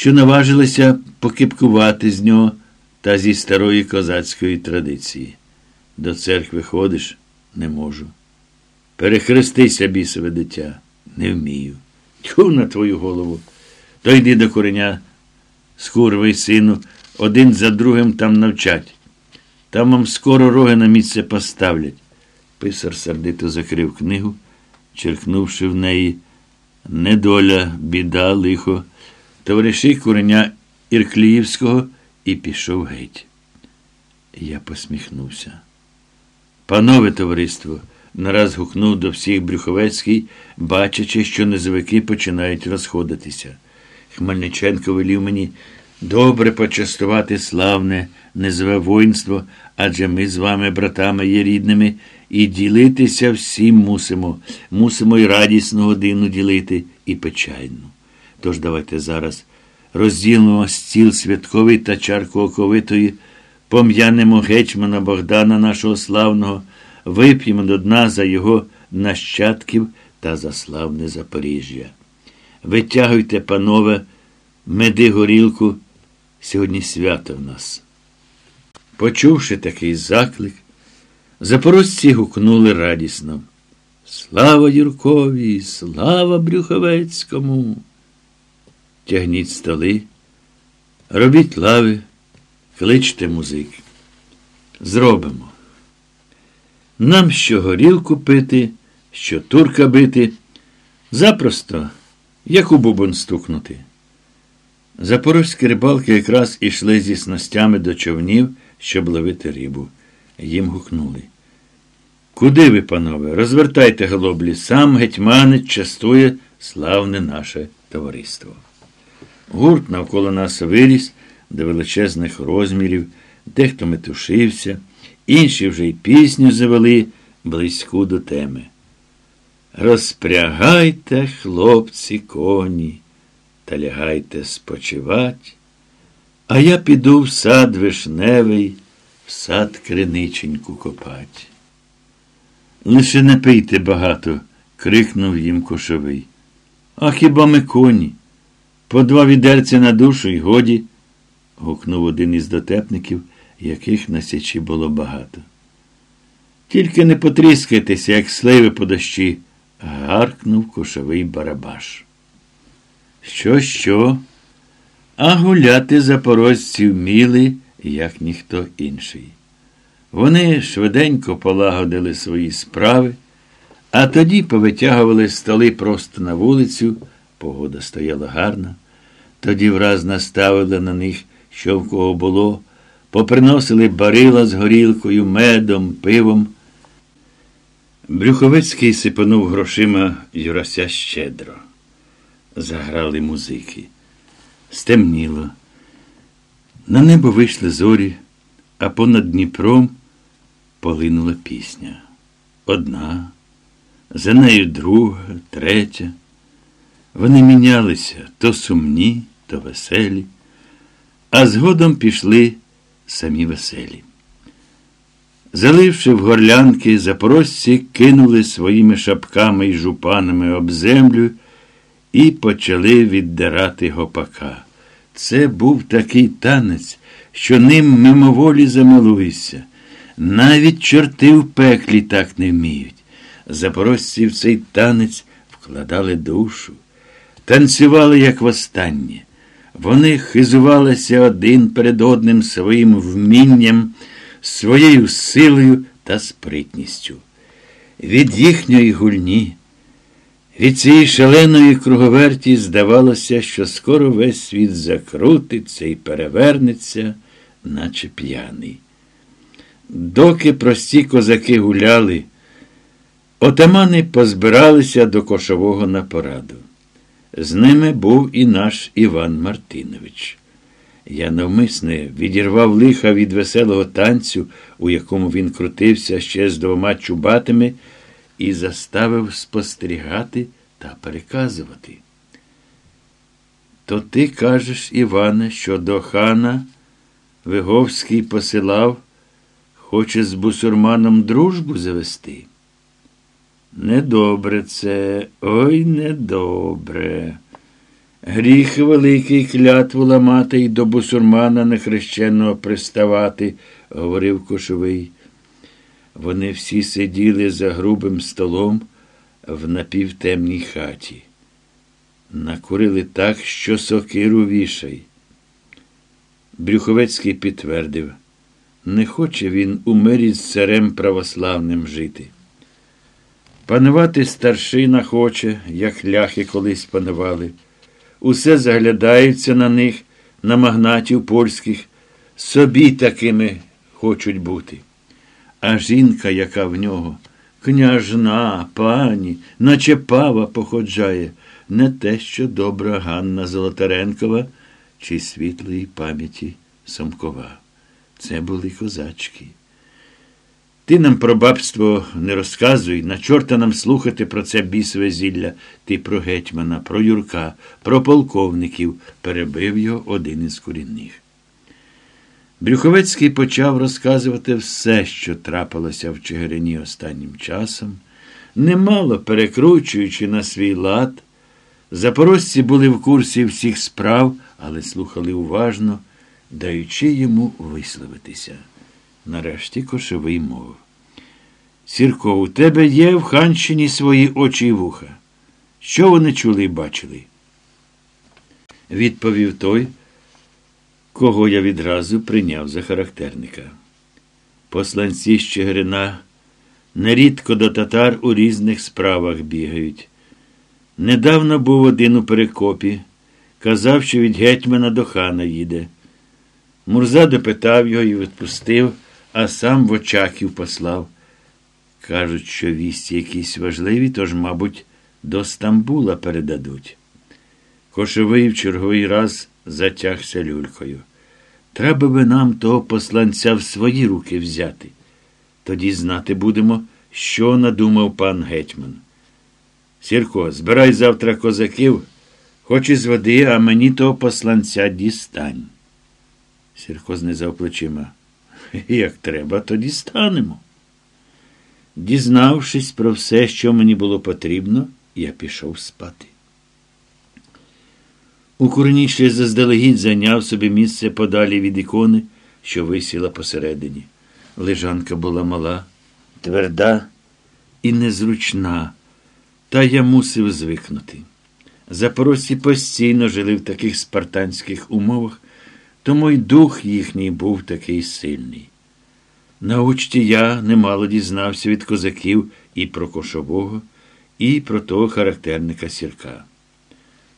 що наважилися покипкувати з нього та зі старої козацької традиції. До церкви ходиш не можу. Перехрестися, бісове дитя, не вмію. Тьху на твою голову. То йди до кореня, скурвий сину, один за другим там навчать. Там вам скоро роги на місце поставлять. Писар сердито закрив книгу, черкнувши в неї недоля, біда, лихо, товариші куреня Іркліївського і пішов геть. Я посміхнувся. Панове товариство, нараз гукнув до всіх Брюховецький, бачачи, що низовики починають розходитися. Хмельниченко велів мені добре почастувати славне, низове воїнство, адже ми з вами, братами, є рідними, і ділитися всім мусимо. Мусимо і радісну годину ділити, і печальну. Тож давайте зараз розділимо стіл святковий та чарку оковитої, пом'янемо гетьмана Богдана нашого славного, вип'ємо до дна за його нащадків та за славне Запоріжжя. Витягуйте, панове, меди горілку, сьогодні свято в нас. Почувши такий заклик, запорожці гукнули радісно. Слава Юркові, слава Брюховецькому! Тягніть столи, робіть лави, кличте музики. Зробимо. Нам що горілку пити, що турка бити, запросто, як у бубон стукнути. Запорозькі рибалки якраз ішли зі снастями до човнів, щоб ловити рибу. Їм гукнули. Куди ви, панове? Розвертайте голоблі, сам гетьманець частує славне наше товариство. Гурт навколо нас виріс до величезних розмірів, дехто метушився, інші вже й пісню завели близьку до теми. Розпрягайте, хлопці, коні, та лягайте спочивать, а я піду в сад вишневий, в сад криниченьку копать. Лише не пийте багато, крикнув їм кошовий. А хіба ми коні? По два відерця на душу й годі, гукнув один із дотепників, яких на січі було багато. Тільки не потріскайтеся, як сливи по дощі, гаркнув кошовий барабаш. Що, що? А гуляти запорожці вміли, як ніхто інший. Вони швиденько полагодили свої справи, а тоді повитягували столи просто на вулицю, погода стояла гарна. Тоді враз наставили на них, що в кого було, поприносили барила з горілкою, медом, пивом. Брюховецький сипанув грошима Юрася щедро. Заграли музики. Стемніло. На небо вийшли зорі, а понад Дніпром полинула пісня. Одна, за нею друга, третя. Вони мінялися то сумні, то веселі, а згодом пішли самі веселі. Заливши в горлянки, запорожці кинули своїми шапками й жупанами об землю і почали віддирати гопака. Це був такий танець, що ним мимоволі замилуйся. Навіть чорти в пеклі так не вміють. Запорожці в цей танець вкладали душу, танцювали, як востаннє. Вони хизувалися один перед одним своїм вмінням, своєю силою та спритністю. Від їхньої гульні, від цієї шаленої круговерті здавалося, що скоро весь світ закрутиться і перевернеться, наче п'яний. Доки прості козаки гуляли, отамани позбиралися до кошового на пораду. З ними був і наш Іван Мартинович. Я навмисне відірвав лиха від веселого танцю, у якому він крутився ще з двома чубатими, і заставив спостерігати та переказувати. То ти кажеш, Іване, що до хана Виговський посилав, хоче з бусурманом дружбу завести? Недобре це, ой недобре. Гріх великий клятву ламати і до бусурмана нехрещеного приставати, говорив кошовий. Вони всі сиділи за грубим столом в напівтемній хаті. Накурили так, що сокиру вішай. Брюховецький підтвердив, не хоче він у мирі з царем православним жити. Панувати старшина хоче, як ляхи колись панували. Усе заглядаються на них, на магнатів польських, собі такими хочуть бути. А жінка, яка в нього, княжна, пані, наче пава походжає, не те, що добра Ганна Золотаренкова чи світлої пам'яті Сомкова. Це були козачки. Ти нам про бабство не розказуй, на чорта нам слухати про це бісове зілля. Ти про гетьмана, про Юрка, про полковників, перебив його один із корінних. Брюховецький почав розказувати все, що трапилося в Чигирині останнім часом, немало перекручуючи на свій лад. Запорожці були в курсі всіх справ, але слухали уважно, даючи йому висловитися. Нарешті кошовий мовив. Сірко, у тебе є в ханщині свої очі й вуха. Що вони чули і бачили? Відповів той, кого я відразу прийняв за характерника. Посланці з Чигирина нерідко до татар у різних справах бігають. Недавно був один у перекопі, казав, що від гетьмана до хана їде. Мурза допитав його і відпустив, а сам в очаків послав. Кажуть, що вісті якісь важливі, тож, мабуть, до Стамбула передадуть. Кошовий в черговий раз затягся люлькою. Треба би нам того посланця в свої руки взяти. Тоді знати будемо, що надумав пан гетьман. Сірко, збирай завтра козаків, хоч із води, а мені того посланця дістань. Сірко знизав плечима. Як треба, то дістанемо. Дізнавшись про все, що мені було потрібно, я пішов спати. У курні ще заздалегідь зайняв собі місце подалі від ікони, що висіла посередині. Лежанка була мала, тверда і незручна, та я мусив звикнути. Запорожці постійно жили в таких спартанських умовах, тому й дух їхній був такий сильний. На учті я немало дізнався від козаків і про кошового, і про того характерника сірка.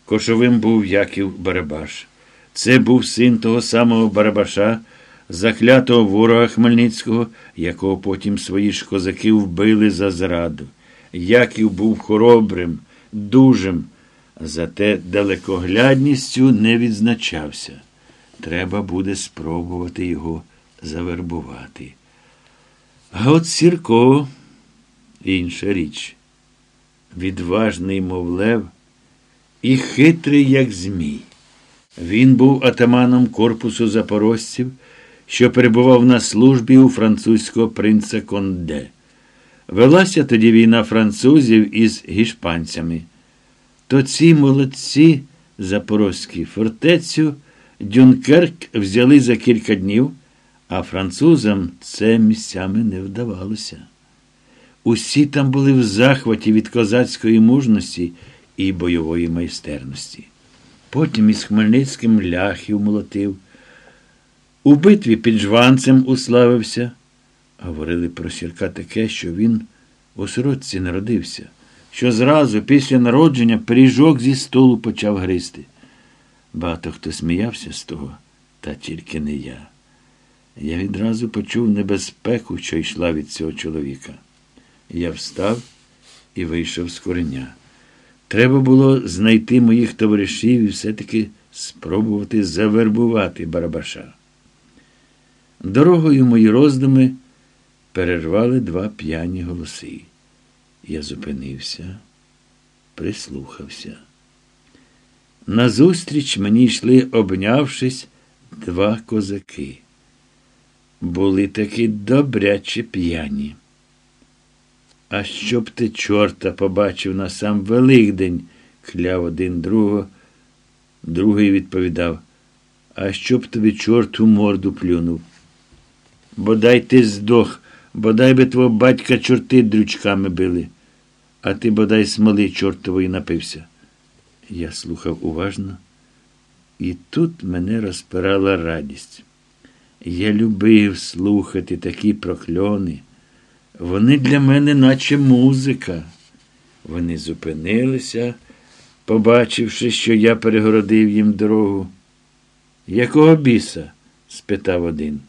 Кошовим був Яків Барабаш. Це був син того самого Барабаша, заклятого ворога Хмельницького, якого потім свої ж козаки вбили за зраду. Яків був хоробрим, дужим, зате далекоглядністю не відзначався. Треба буде спробувати його завербувати. А от Сірко інша річ. Відважний, мов лев, і хитрий, як Змій. Він був атаманом корпусу запорожців, що перебував на службі у французького принца Конде. Велася тоді війна французів із гішпанцями. То ці молодці запорозькі фортецю Дюнкерк взяли за кілька днів а французам це місцями не вдавалося. Усі там були в захваті від козацької мужності і бойової майстерності. Потім із Хмельницьким ляхів молотив. У битві під жванцем уславився. Говорили про сірка таке, що він у сиротці народився, що зразу після народження пиріжок зі столу почав гризти. Багато хто сміявся з того, та тільки не я. Я відразу почув небезпеку, що йшла від цього чоловіка. Я встав і вийшов з кореня. Треба було знайти моїх товаришів і все-таки спробувати завербувати Барабаша. Дорогою мої роздуми перервали два п'яні голоси. Я зупинився, прислухався. Назустріч мені йшли, обнявшись, два козаки були такі добряче п'яні. А щоб ти чорта побачив на сам Великдень, кляв один другого, Другий відповідав, а щоб тобі чорт у морду плюнув. Бодай ти здох, бодай би твого батька чорти дрючками били, а ти бодай смоли чортової напився. Я слухав уважно, і тут мене розпирала радість. Я любив слухати такі прокльони. Вони для мене, наче музика. Вони зупинилися, побачивши, що я перегородив їм дорогу. Якого біса? спитав один.